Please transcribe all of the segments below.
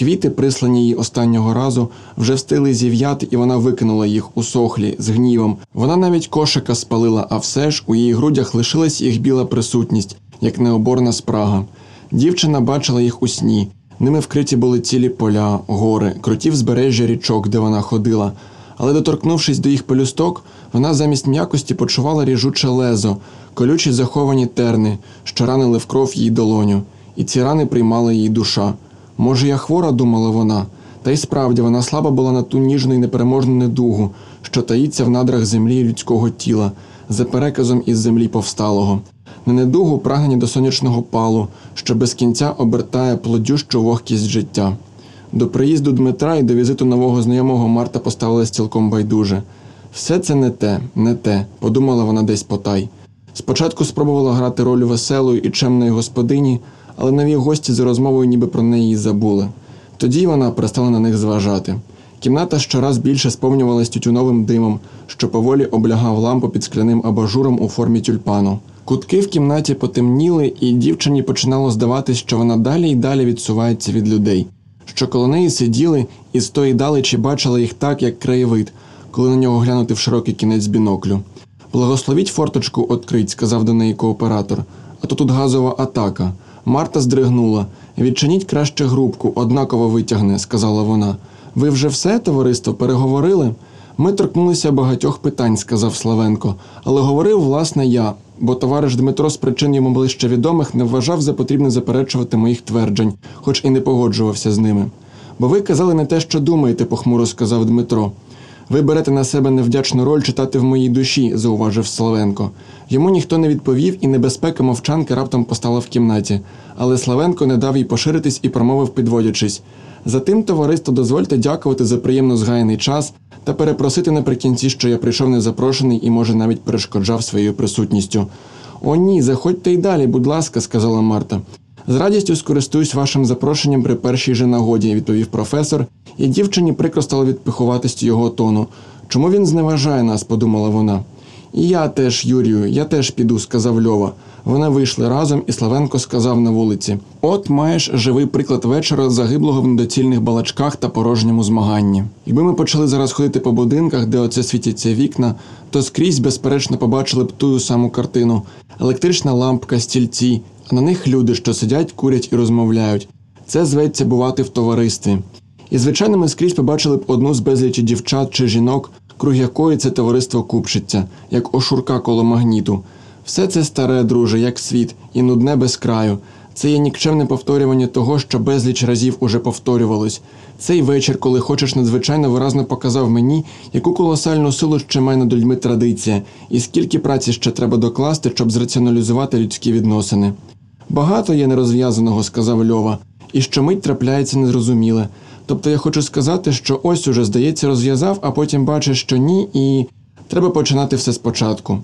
Квіти, прислані їй останнього разу, вже встигли зів'яти, і вона викинула їх у сохлі з гнівом. Вона навіть кошика спалила, а все ж у її грудях лишилась їх біла присутність, як необорна спрага. Дівчина бачила їх у сні. Ними вкриті були цілі поля, гори, круті взбережжя річок, де вона ходила. Але доторкнувшись до їх пелюсток, вона замість м'якості почувала ріжуче лезо, колючі заховані терни, що ранили в кров її долоню, і ці рани приймала її душа. Може, я хвора, думала вона, та й справді вона слаба була на ту ніжну і непереможну недугу, що таїться в надрах землі людського тіла, за переказом із землі повсталого. На недугу прагнення до сонячного палу, що без кінця обертає плодющу вогкість життя. До приїзду Дмитра і до візиту нового знайомого Марта поставилась цілком байдуже. Все це не те, не те, подумала вона десь потай. Спочатку спробувала грати роль веселої і чемної господині, але нові гості за розмовою ніби про неї забули. Тоді вона перестала на них зважати. Кімната щораз більше сповнювалась тютюновим димом, що поволі облягав лампу під скляним абажуром у формі тюльпану. Кутки в кімнаті потемніли, і дівчині починало здаватись, що вона далі й далі відсувається від людей, що коло неї сиділи і з тої далечі бачила їх так, як краєвид, коли на нього глянути в широкий кінець біноклю. Благословіть форточку відкрить, сказав до неї кооператор. А то тут газова атака. Марта здригнула. Відчиніть краще грубку, однаково витягне, сказала вона. Ви вже все, товариство, переговорили? Ми торкнулися багатьох питань, сказав Славенко, але говорив, власне, я, бо товариш Дмитро з причин йому ближче відомих не вважав за потрібне заперечувати моїх тверджень, хоч і не погоджувався з ними. Бо ви казали не те, що думаєте, похмуро сказав Дмитро. Ви берете на себе невдячну роль читати в моїй душі, зауважив Славенко. Йому ніхто не відповів, і небезпека мовчанки раптом постала в кімнаті. Але Славенко не дав їй поширитись і промовив, підводячись. Затим, товариство, дозвольте дякувати за приємно згаяний час та перепросити наприкінці, що я прийшов незапрошений і, може, навіть перешкоджав своєю присутністю. О, ні, заходьте й далі, будь ласка, сказала Марта. З радістю скористуюсь вашим запрошенням при першій же нагоді, відповів професор, і дівчині прикро стало від пихуватості його тону. Чому він зневажає нас, подумала вона. І я теж, Юрію, я теж піду, сказав Льова. Вони вийшли разом, і Славенко сказав на вулиці: От маєш живий приклад вечора загиблого в недоцільних балачках та порожньому змаганні. Якби ми почали зараз ходити по будинках, де оце світяться вікна, то скрізь, безперечно, побачили б тую саму картину: електрична лампка, стільці, на них люди, що сидять, курять і розмовляють. Це зветься бувати в товаристві. І, звичайно, ми скрізь побачили б одну з безлічі дівчат чи жінок, круг якої це товариство купчиться, як ошурка коло магніту. Все це старе, друже, як світ, і нудне без краю. Це є нікчемне повторювання того, що безліч разів уже повторювалось. Цей вечір, коли хочеш надзвичайно виразно показав мені, яку колосальну силу ще має над людьми традиція, і скільки праці ще треба докласти, щоб зраціоналізувати людські відносини. Багато є нерозв'язаного, сказав Льова, і що мить трапляється незрозуміле. Тобто я хочу сказати, що ось уже, здається, розв'язав, а потім бачиш, що ні, і треба починати все спочатку.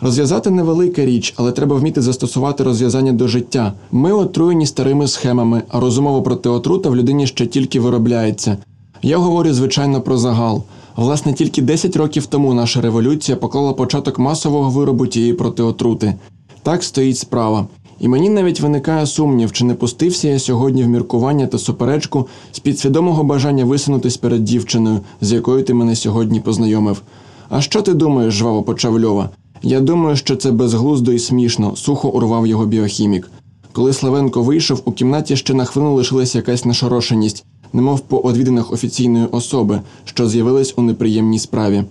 Розв'язати невелика річ, але треба вміти застосувати розв'язання до життя. Ми отруєні старими схемами, а розумово проти отрута в людині ще тільки виробляється. Я говорю, звичайно, про загал. Власне, тільки 10 років тому наша революція поклала початок масового виробу тієї протиотрути. Так стоїть справа. І мені навіть виникає сумнів, чи не пустився я сьогодні в міркування та суперечку з підсвідомого бажання висунутись перед дівчиною, з якою ти мене сьогодні познайомив. А що ти думаєш, жваво почав Льова? Я думаю, що це безглуздо і смішно, сухо урвав його біохімік. Коли Славенко вийшов, у кімнаті ще на хвилину лишилася якась нашорошеність, немов по одвідинах офіційної особи, що з'явилась у неприємній справі.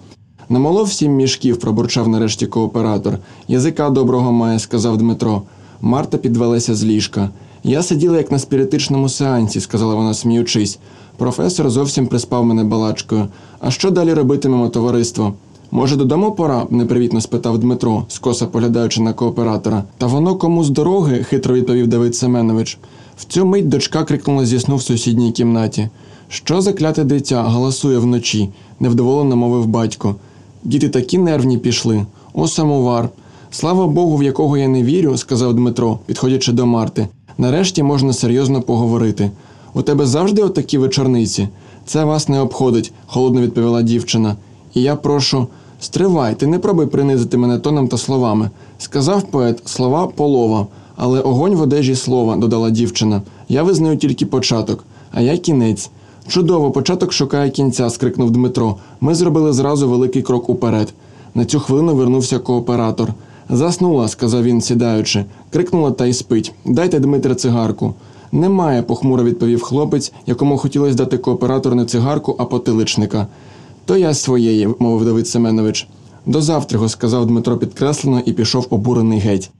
Намолов сім мішків, пробурчав нарешті кооператор. Язика доброго має, сказав Дмитро. Марта підвелася з ліжка. Я сиділа як на спіритичному сеансі, сказала вона, сміючись. Професор зовсім приспав мене балачкою. А що далі робитимемо, товариство? Може, додому пора? непривітно спитав Дмитро, скоса поглядаючи на кооператора. Та воно кому з дороги, хитро відповів Давид Семенович. В цю мить дочка крикнула зі сну в сусідній кімнаті. Що за кляте дитя галасує вночі, невдоволено мовив батько. Діти такі нервні пішли. О, самовар. Слава Богу, в якого я не вірю, сказав Дмитро, підходячи до Марти. Нарешті можна серйозно поговорити. У тебе завжди отакі вечорниці? Це вас не обходить, холодно відповіла дівчина. І я прошу, стривай, ти не пробуй принизити мене тоном та словами. Сказав поет слова полова, але огонь в одежі слова, додала дівчина. Я визнаю тільки початок. А я кінець. Чудово, початок шукає кінця, скрикнув Дмитро. Ми зробили зразу великий крок уперед. На цю хвилину вернувся кооператор. Заснула, сказав він, сідаючи. Крикнула та й спить. Дайте Дмитре цигарку. Немає, похмуро відповів хлопець, якому хотілося дати кооператор не цигарку, а потиличника. То я своєї, мовив Давид Семенович. До завтра, сказав Дмитро підкреслено і пішов обурений геть.